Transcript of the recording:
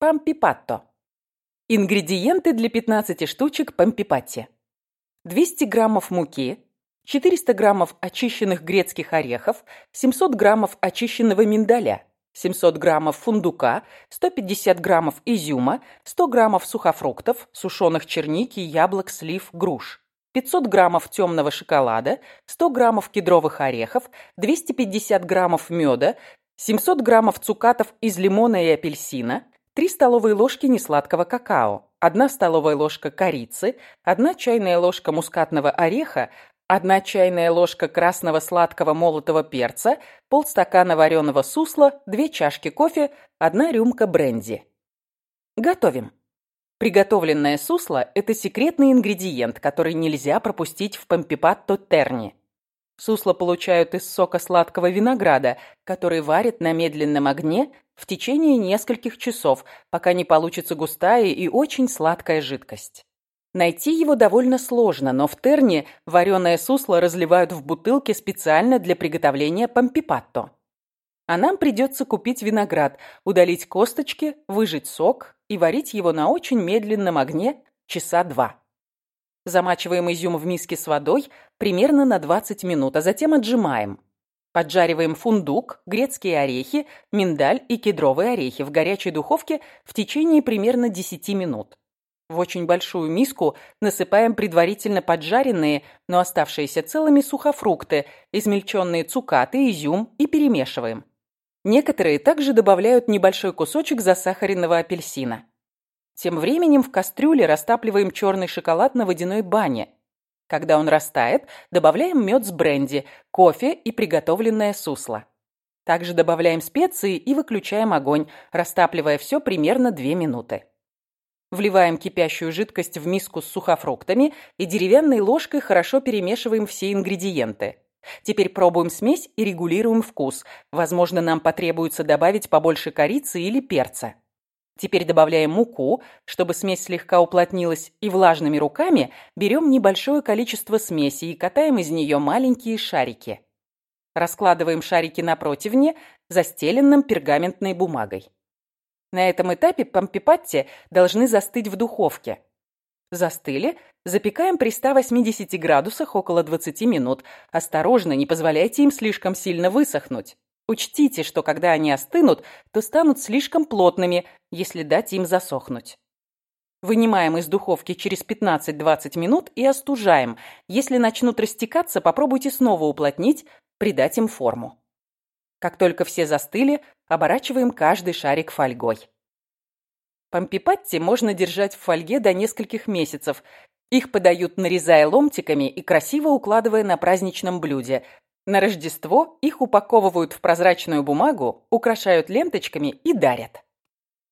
Пампипатто. Ингредиенты для 15 штучек пампипатти. 200 граммов муки, 400 граммов очищенных грецких орехов, 700 граммов очищенного миндаля, 700 граммов фундука, 150 граммов изюма, 100 граммов сухофруктов, сушеных черники, яблок, слив, груш. 500 граммов темного шоколада, 100 граммов кедровых орехов, 250 граммов меда, 700 граммов цукатов из лимона и апельсина, 3 столовые ложки несладкого какао, 1 столовая ложка корицы, 1 чайная ложка мускатного ореха, 1 чайная ложка красного сладкого молотого перца, полстакана вареного сусла, 2 чашки кофе, 1 рюмка бренди. Готовим. Приготовленное сусло – это секретный ингредиент, который нельзя пропустить в помпипатто терни. Сусло получают из сока сладкого винограда, который варят на медленном огне в течение нескольких часов, пока не получится густая и очень сладкая жидкость. Найти его довольно сложно, но в Терне вареное сусло разливают в бутылке специально для приготовления помпипатто. А нам придется купить виноград, удалить косточки, выжать сок, и варить его на очень медленном огне часа два. Замачиваем изюм в миске с водой примерно на 20 минут, а затем отжимаем. Поджариваем фундук, грецкие орехи, миндаль и кедровые орехи в горячей духовке в течение примерно 10 минут. В очень большую миску насыпаем предварительно поджаренные, но оставшиеся целыми сухофрукты, измельченные цукаты, изюм и перемешиваем. Некоторые также добавляют небольшой кусочек засахаренного апельсина. Тем временем в кастрюле растапливаем черный шоколад на водяной бане. Когда он растает, добавляем мед с бренди, кофе и приготовленное сусло. Также добавляем специи и выключаем огонь, растапливая все примерно 2 минуты. Вливаем кипящую жидкость в миску с сухофруктами и деревянной ложкой хорошо перемешиваем все ингредиенты. Теперь пробуем смесь и регулируем вкус. Возможно, нам потребуется добавить побольше корицы или перца. Теперь добавляем муку, чтобы смесь слегка уплотнилась, и влажными руками берем небольшое количество смеси и катаем из нее маленькие шарики. Раскладываем шарики на противне, застеленном пергаментной бумагой. На этом этапе помпипатти должны застыть в духовке. Застыли, запекаем при 180 градусах около 20 минут. Осторожно, не позволяйте им слишком сильно высохнуть. Учтите, что когда они остынут, то станут слишком плотными, если дать им засохнуть. Вынимаем из духовки через 15-20 минут и остужаем. Если начнут растекаться, попробуйте снова уплотнить, придать им форму. Как только все застыли, оборачиваем каждый шарик фольгой. Помпипатти можно держать в фольге до нескольких месяцев. Их подают, нарезая ломтиками и красиво укладывая на праздничном блюде. На Рождество их упаковывают в прозрачную бумагу, украшают ленточками и дарят.